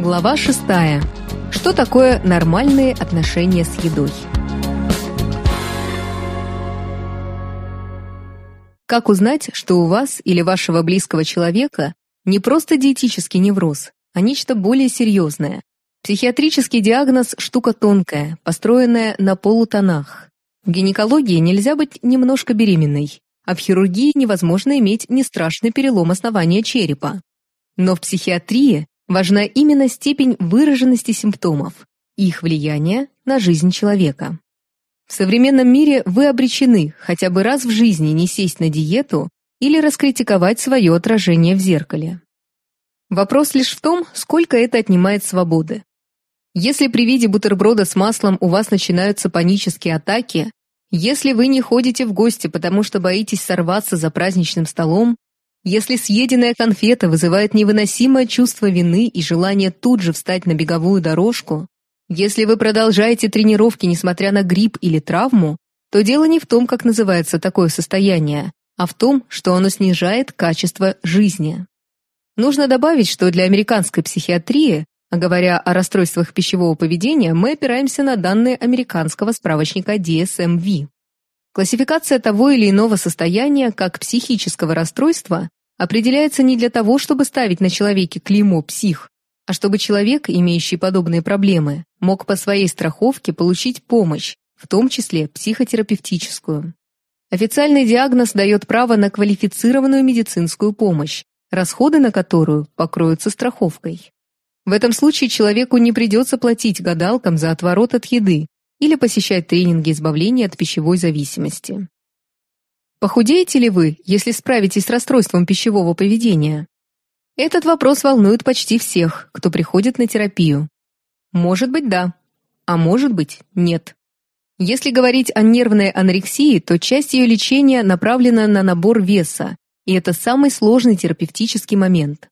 Глава 6. Что такое нормальные отношения с едой? Как узнать, что у вас или вашего близкого человека не просто диетический невроз, а нечто более серьезное? Психиатрический диагноз – штука тонкая, построенная на полутонах. В гинекологии нельзя быть немножко беременной, а в хирургии невозможно иметь нестрашный перелом основания черепа. Но в психиатрии важна именно степень выраженности симптомов их влияние на жизнь человека. В современном мире вы обречены хотя бы раз в жизни не сесть на диету или раскритиковать свое отражение в зеркале. Вопрос лишь в том, сколько это отнимает свободы. Если при виде бутерброда с маслом у вас начинаются панические атаки, если вы не ходите в гости, потому что боитесь сорваться за праздничным столом, если съеденная конфета вызывает невыносимое чувство вины и желание тут же встать на беговую дорожку, если вы продолжаете тренировки, несмотря на грипп или травму, то дело не в том, как называется такое состояние, а в том, что оно снижает качество жизни. Нужно добавить, что для американской психиатрии, а говоря о расстройствах пищевого поведения, мы опираемся на данные американского справочника DSM-V. Классификация того или иного состояния как психического расстройства определяется не для того, чтобы ставить на человеке клеймо «псих», а чтобы человек, имеющий подобные проблемы, мог по своей страховке получить помощь, в том числе психотерапевтическую. Официальный диагноз дает право на квалифицированную медицинскую помощь, расходы на которую покроются страховкой. В этом случае человеку не придется платить гадалкам за отворот от еды или посещать тренинги избавления от пищевой зависимости. Похудеете ли вы, если справитесь с расстройством пищевого поведения? Этот вопрос волнует почти всех, кто приходит на терапию. Может быть, да, а может быть, нет. Если говорить о нервной анорексии, то часть ее лечения направлена на набор веса, и это самый сложный терапевтический момент.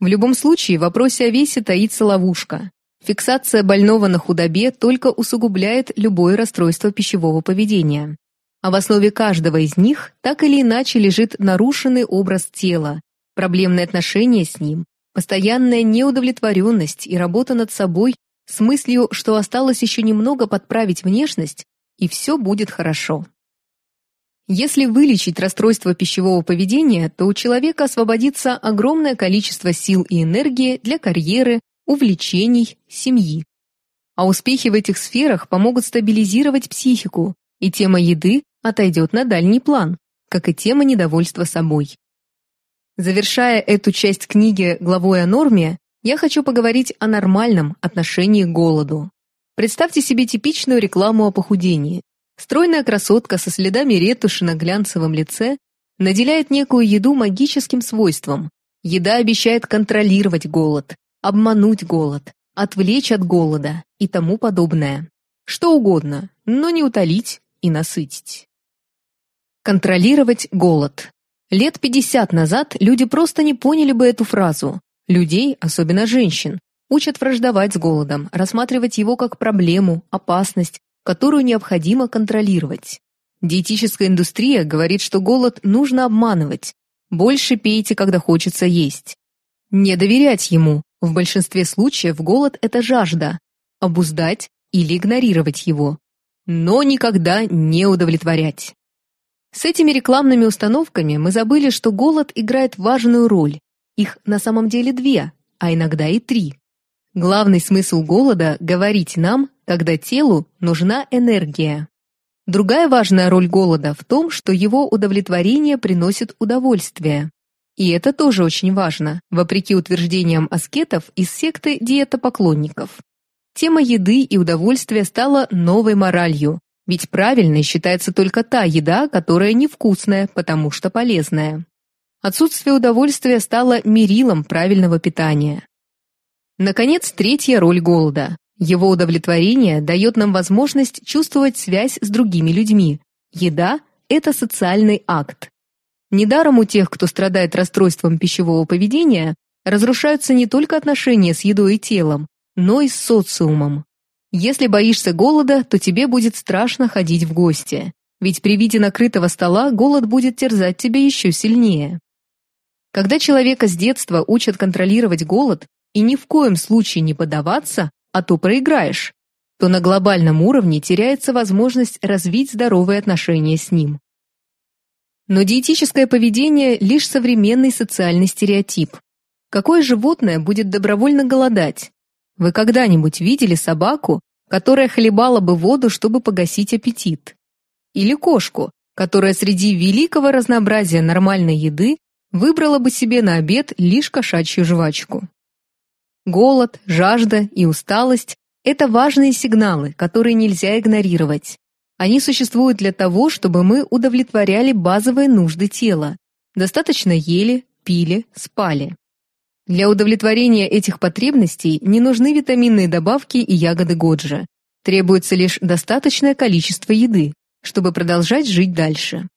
В любом случае, в вопросе о весе таится ловушка. Фиксация больного на худобе только усугубляет любое расстройство пищевого поведения а в основе каждого из них так или иначе лежит нарушенный образ тела, проблемные отношения с ним, постоянная неудовлетворенность и работа над собой с мыслью, что осталось еще немного подправить внешность, и все будет хорошо. Если вылечить расстройство пищевого поведения, то у человека освободится огромное количество сил и энергии для карьеры, увлечений, семьи. А успехи в этих сферах помогут стабилизировать психику, и тема еды отойдет на дальний план, как и тема недовольства собой. Завершая эту часть книги главой о норме, я хочу поговорить о нормальном отношении к голоду. Представьте себе типичную рекламу о похудении. Стройная красотка со следами ретуши на глянцевом лице наделяет некую еду магическим свойством. Еда обещает контролировать голод, обмануть голод, отвлечь от голода и тому подобное. Что угодно, но не утолить и насытить. Контролировать голод. Лет 50 назад люди просто не поняли бы эту фразу. Людей, особенно женщин, учат враждовать с голодом, рассматривать его как проблему, опасность, которую необходимо контролировать. Диетическая индустрия говорит, что голод нужно обманывать. Больше пейте, когда хочется есть. Не доверять ему. В большинстве случаев голод – это жажда. Обуздать или игнорировать его. Но никогда не удовлетворять. С этими рекламными установками мы забыли, что голод играет важную роль. Их на самом деле две, а иногда и три. Главный смысл голода – говорить нам, когда телу нужна энергия. Другая важная роль голода в том, что его удовлетворение приносит удовольствие. И это тоже очень важно, вопреки утверждениям аскетов из секты диетопоклонников. Тема еды и удовольствия стала новой моралью, ведь правильной считается только та еда, которая невкусная, потому что полезная. Отсутствие удовольствия стало мерилом правильного питания. Наконец, третья роль голода. Его удовлетворение дает нам возможность чувствовать связь с другими людьми. Еда – это социальный акт. Недаром у тех, кто страдает расстройством пищевого поведения, разрушаются не только отношения с едой и телом, но и с социумом. Если боишься голода, то тебе будет страшно ходить в гости, ведь при виде накрытого стола голод будет терзать тебя еще сильнее. Когда человека с детства учат контролировать голод, и ни в коем случае не поддаваться, а то проиграешь, то на глобальном уровне теряется возможность развить здоровые отношения с ним. Но диетическое поведение – лишь современный социальный стереотип. Какое животное будет добровольно голодать? Вы когда-нибудь видели собаку, которая хлебала бы воду, чтобы погасить аппетит? Или кошку, которая среди великого разнообразия нормальной еды выбрала бы себе на обед лишь кошачью жвачку? Голод, жажда и усталость – это важные сигналы, которые нельзя игнорировать. Они существуют для того, чтобы мы удовлетворяли базовые нужды тела. Достаточно ели, пили, спали. Для удовлетворения этих потребностей не нужны витаминные добавки и ягоды Годжи. Требуется лишь достаточное количество еды, чтобы продолжать жить дальше.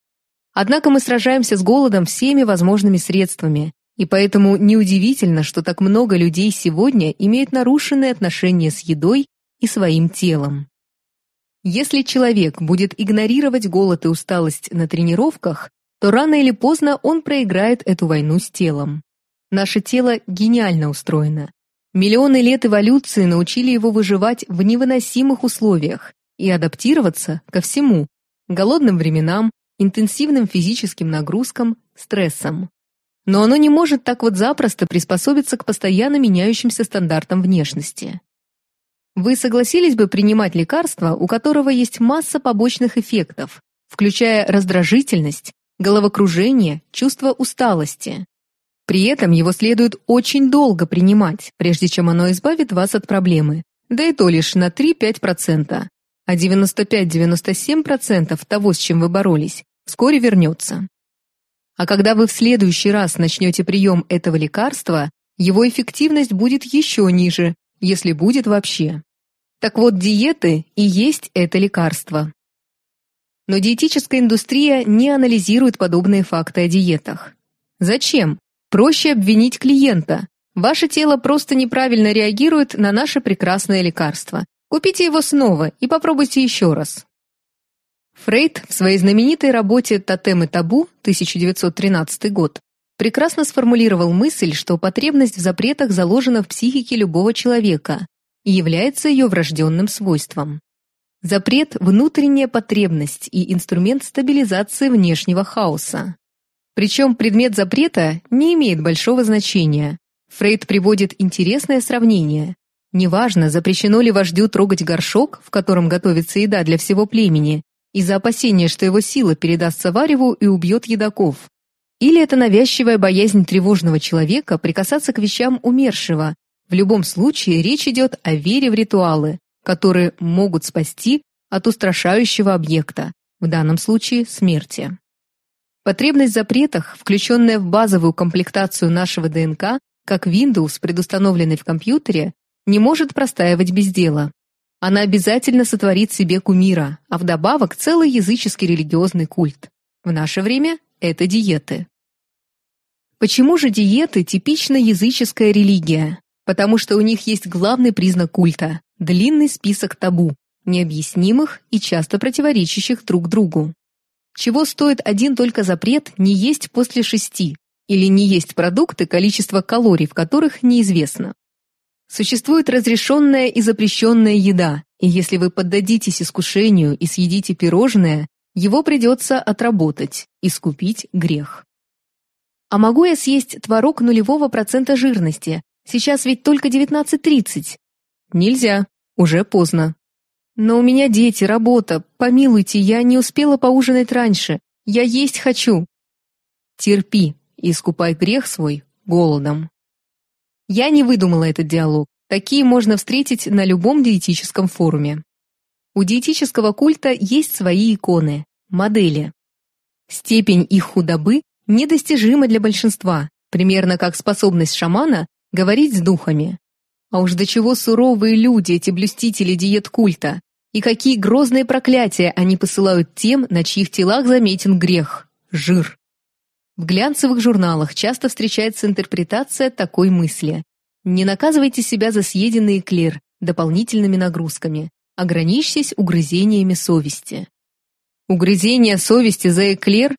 Однако мы сражаемся с голодом всеми возможными средствами, и поэтому неудивительно, что так много людей сегодня имеют нарушенные отношения с едой и своим телом. Если человек будет игнорировать голод и усталость на тренировках, то рано или поздно он проиграет эту войну с телом. Наше тело гениально устроено. Миллионы лет эволюции научили его выживать в невыносимых условиях и адаптироваться ко всему – голодным временам, интенсивным физическим нагрузкам, стрессам. Но оно не может так вот запросто приспособиться к постоянно меняющимся стандартам внешности. Вы согласились бы принимать лекарство, у которого есть масса побочных эффектов, включая раздражительность, головокружение, чувство усталости. При этом его следует очень долго принимать, прежде чем оно избавит вас от проблемы, да и то лишь на 3-5%, а 95-97% того, с чем вы боролись, вскоре вернется. А когда вы в следующий раз начнете прием этого лекарства, его эффективность будет еще ниже, если будет вообще. Так вот, диеты и есть это лекарство. Но диетическая индустрия не анализирует подобные факты о диетах. Зачем? Проще обвинить клиента. Ваше тело просто неправильно реагирует на наше прекрасное лекарство. Купите его снова и попробуйте еще раз. Фрейд в своей знаменитой работе «Тотем и табу» 1913 год прекрасно сформулировал мысль, что потребность в запретах заложена в психике любого человека и является ее врожденным свойством. Запрет – внутренняя потребность и инструмент стабилизации внешнего хаоса. Причем предмет запрета не имеет большого значения. Фрейд приводит интересное сравнение. Неважно, запрещено ли вождю трогать горшок, в котором готовится еда для всего племени, из-за опасения, что его сила передастся Вареву и убьет едоков. Или это навязчивая боязнь тревожного человека прикасаться к вещам умершего. В любом случае речь идет о вере в ритуалы, которые могут спасти от устрашающего объекта, в данном случае смерти. Потребность в запретах, включенная в базовую комплектацию нашего ДНК, как Windows, предустановленный в компьютере, не может простаивать без дела. Она обязательно сотворит себе кумира, а вдобавок целый языческий религиозный культ. В наше время это диеты. Почему же диеты типично языческая религия? Потому что у них есть главный признак культа – длинный список табу, необъяснимых и часто противоречащих друг другу. Чего стоит один только запрет не есть после шести или не есть продукты, количество калорий в которых неизвестно. Существует разрешенная и запрещенная еда, и если вы поддадитесь искушению и съедите пирожное, его придется отработать, искупить грех. А могу я съесть творог нулевого процента жирности? Сейчас ведь только 19.30. Nельзя, уже поздно. Но у меня дети, работа. Помилуйте, я не успела поужинать раньше. Я есть хочу. Терпи и искупай грех свой голодом. Я не выдумала этот диалог. Такие можно встретить на любом диетическом форуме. У диетического культа есть свои иконы, модели. Степень их худобы недостижимо для большинства, примерно как способность шамана говорить с духами. А уж до чего суровые люди эти блюстители диет-культа, и какие грозные проклятия они посылают тем, на чьих телах заметен грех – жир. В глянцевых журналах часто встречается интерпретация такой мысли. Не наказывайте себя за съеденный эклер дополнительными нагрузками, ограничьтесь угрызениями совести. Угрызение совести за эклер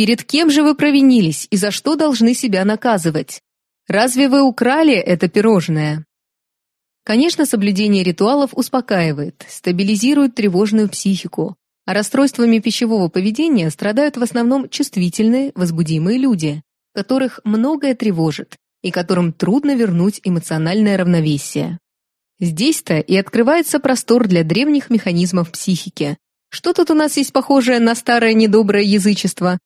Перед кем же вы провинились и за что должны себя наказывать? Разве вы украли это пирожное? Конечно, соблюдение ритуалов успокаивает, стабилизирует тревожную психику, а расстройствами пищевого поведения страдают в основном чувствительные, возбудимые люди, которых многое тревожит и которым трудно вернуть эмоциональное равновесие. Здесь-то и открывается простор для древних механизмов психики. Что тут у нас есть похожее на старое недоброе язычество?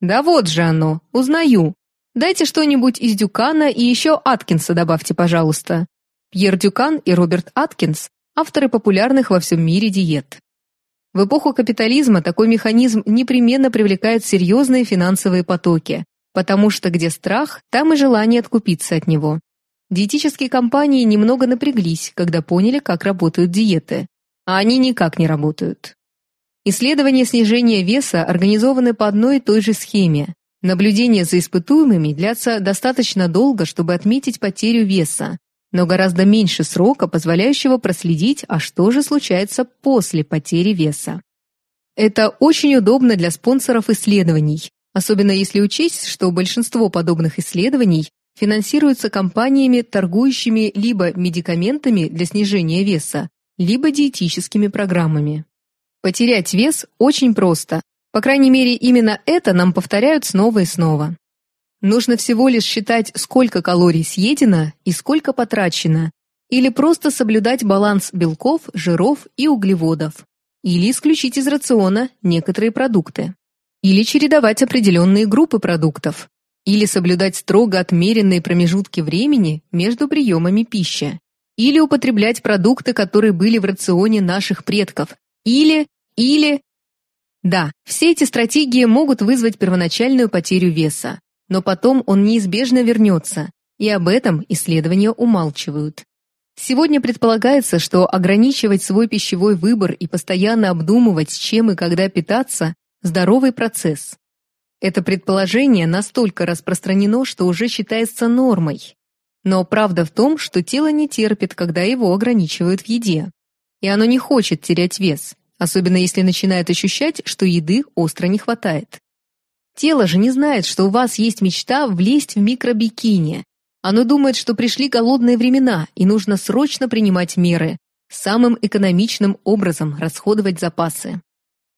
Да вот же оно, узнаю. Дайте что-нибудь из Дюкана и еще Аткинса добавьте, пожалуйста. Пьер Дюкан и Роберт Аткинс – авторы популярных во всем мире диет. В эпоху капитализма такой механизм непременно привлекает серьезные финансовые потоки, потому что где страх, там и желание откупиться от него. Диетические компании немного напряглись, когда поняли, как работают диеты, а они никак не работают. Исследования снижения веса организованы по одной и той же схеме. Наблюдения за испытуемыми длятся достаточно долго, чтобы отметить потерю веса, но гораздо меньше срока, позволяющего проследить, а что же случается после потери веса. Это очень удобно для спонсоров исследований, особенно если учесть, что большинство подобных исследований финансируются компаниями, торгующими либо медикаментами для снижения веса, либо диетическими программами. Потерять вес очень просто. По крайней мере, именно это нам повторяют снова и снова. Нужно всего лишь считать, сколько калорий съедено и сколько потрачено, или просто соблюдать баланс белков, жиров и углеводов, или исключить из рациона некоторые продукты, или чередовать определенные группы продуктов, или соблюдать строго отмеренные промежутки времени между приемами пищи, или употреблять продукты, которые были в рационе наших предков, или, или... Да, все эти стратегии могут вызвать первоначальную потерю веса, но потом он неизбежно вернется, и об этом исследования умалчивают. Сегодня предполагается, что ограничивать свой пищевой выбор и постоянно обдумывать, чем и когда питаться – здоровый процесс. Это предположение настолько распространено, что уже считается нормой. Но правда в том, что тело не терпит, когда его ограничивают в еде. И оно не хочет терять вес, особенно если начинает ощущать, что еды остро не хватает. Тело же не знает, что у вас есть мечта влезть в микробикини. Оно думает, что пришли голодные времена и нужно срочно принимать меры, самым экономичным образом расходовать запасы.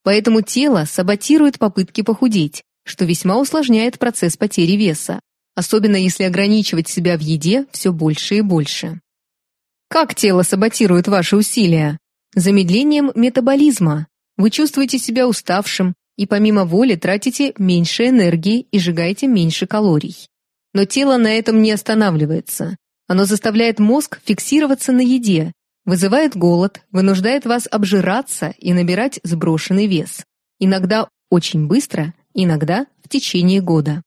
Поэтому тело саботирует попытки похудеть, что весьма усложняет процесс потери веса, особенно если ограничивать себя в еде все больше и больше. Как тело саботирует ваши усилия? Замедлением метаболизма. Вы чувствуете себя уставшим и помимо воли тратите меньше энергии и сжигаете меньше калорий. Но тело на этом не останавливается. Оно заставляет мозг фиксироваться на еде, вызывает голод, вынуждает вас обжираться и набирать сброшенный вес. Иногда очень быстро, иногда в течение года.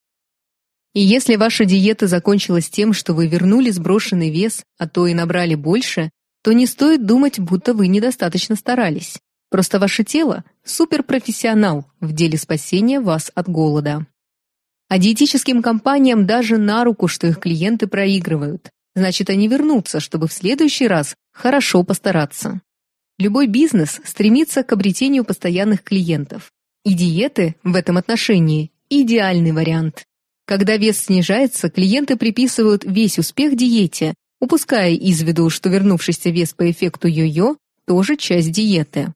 И если ваша диета закончилась тем, что вы вернули сброшенный вес, а то и набрали больше, то не стоит думать, будто вы недостаточно старались. Просто ваше тело – суперпрофессионал в деле спасения вас от голода. А диетическим компаниям даже на руку, что их клиенты проигрывают. Значит, они вернутся, чтобы в следующий раз хорошо постараться. Любой бизнес стремится к обретению постоянных клиентов. И диеты в этом отношении – идеальный вариант. Когда вес снижается, клиенты приписывают весь успех диете, упуская из виду, что вернувшийся вес по эффекту йо-йо – тоже часть диеты.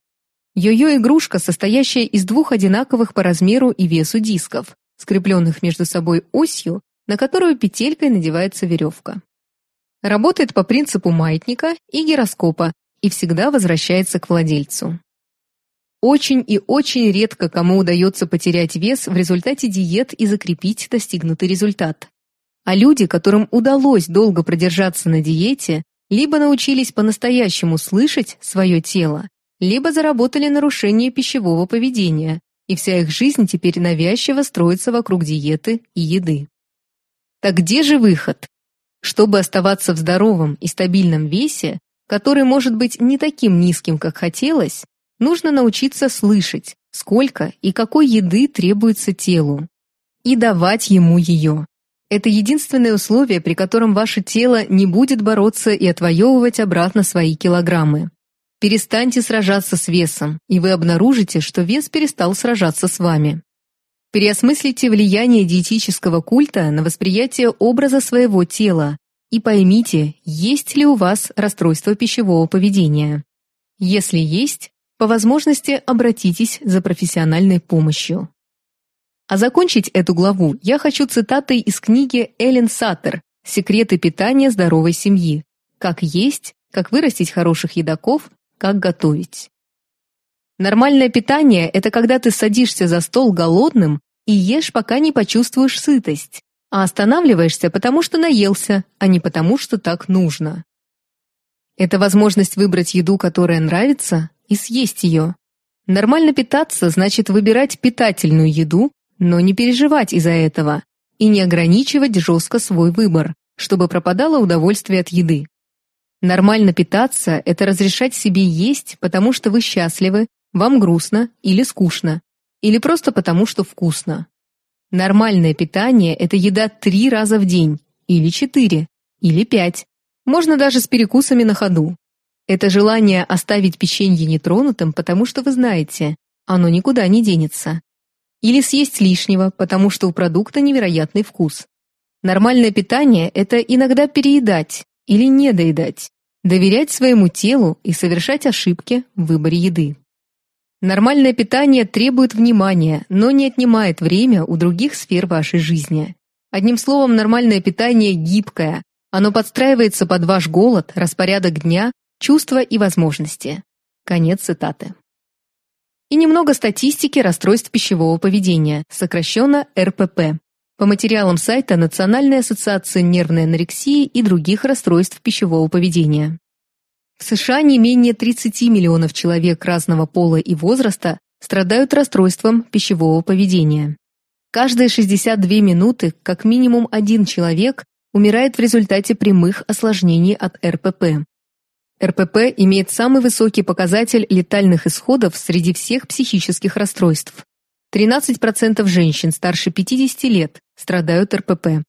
Йо-йо – игрушка, состоящая из двух одинаковых по размеру и весу дисков, скрепленных между собой осью, на которую петелькой надевается веревка. Работает по принципу маятника и гироскопа и всегда возвращается к владельцу. Очень и очень редко кому удается потерять вес в результате диет и закрепить достигнутый результат. А люди, которым удалось долго продержаться на диете, либо научились по-настоящему слышать свое тело, либо заработали нарушение пищевого поведения, и вся их жизнь теперь навязчиво строится вокруг диеты и еды. Так где же выход? Чтобы оставаться в здоровом и стабильном весе, который может быть не таким низким, как хотелось, Нужно научиться слышать, сколько и какой еды требуется телу, и давать ему ее. Это единственное условие, при котором ваше тело не будет бороться и отвоевывать обратно свои килограммы. Перестаньте сражаться с весом, и вы обнаружите, что вес перестал сражаться с вами. Переосмыслите влияние диетического культа на восприятие образа своего тела и поймите, есть ли у вас расстройство пищевого поведения. Если есть, по возможности обратитесь за профессиональной помощью. А закончить эту главу я хочу цитатой из книги Эллен Саттер «Секреты питания здоровой семьи. Как есть, как вырастить хороших едоков, как готовить». Нормальное питание – это когда ты садишься за стол голодным и ешь, пока не почувствуешь сытость, а останавливаешься, потому что наелся, а не потому, что так нужно. Это возможность выбрать еду, которая нравится, и съесть ее. Нормально питаться значит выбирать питательную еду, но не переживать из-за этого и не ограничивать жестко свой выбор, чтобы пропадало удовольствие от еды. Нормально питаться – это разрешать себе есть, потому что вы счастливы, вам грустно или скучно, или просто потому, что вкусно. Нормальное питание – это еда три раза в день, или четыре, или пять. Можно даже с перекусами на ходу. Это желание оставить печенье нетронутым, потому что вы знаете, оно никуда не денется. Или съесть лишнего, потому что у продукта невероятный вкус. Нормальное питание – это иногда переедать или недоедать, доверять своему телу и совершать ошибки в выборе еды. Нормальное питание требует внимания, но не отнимает время у других сфер вашей жизни. Одним словом, нормальное питание гибкое. Оно подстраивается под ваш голод, распорядок дня, чувства и возможности. Конец цитаты. И немного статистики расстройств пищевого поведения, сокращенно РПП, по материалам сайта Национальной ассоциации нервной анорексии и других расстройств пищевого поведения. В США не менее 30 миллионов человек разного пола и возраста страдают расстройством пищевого поведения. Каждые 62 минуты как минимум один человек умирает в результате прямых осложнений от РПП. РПП имеет самый высокий показатель летальных исходов среди всех психических расстройств. 13% женщин старше 50 лет страдают РПП.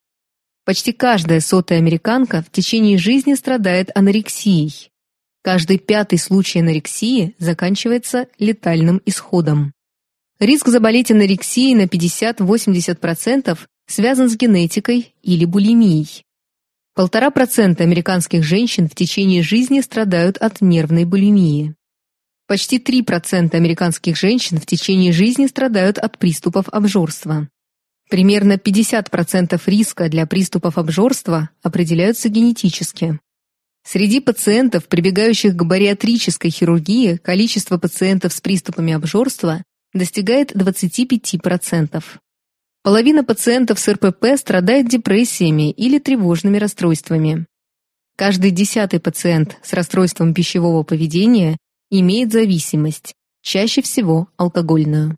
Почти каждая сотая американка в течение жизни страдает анорексией. Каждый пятый случай анорексии заканчивается летальным исходом. Риск заболеть анорексией на 50-80% связан с генетикой или булимией. Полтора процента американских женщин в течение жизни страдают от нервной булимии. Почти 3% американских женщин в течение жизни страдают от приступов обжорства. Примерно 50% риска для приступов обжорства определяются генетически. Среди пациентов, прибегающих к бариатрической хирургии, количество пациентов с приступами обжорства достигает 25%. Половина пациентов с РПП страдает депрессиями или тревожными расстройствами. Каждый десятый пациент с расстройством пищевого поведения имеет зависимость, чаще всего алкогольную.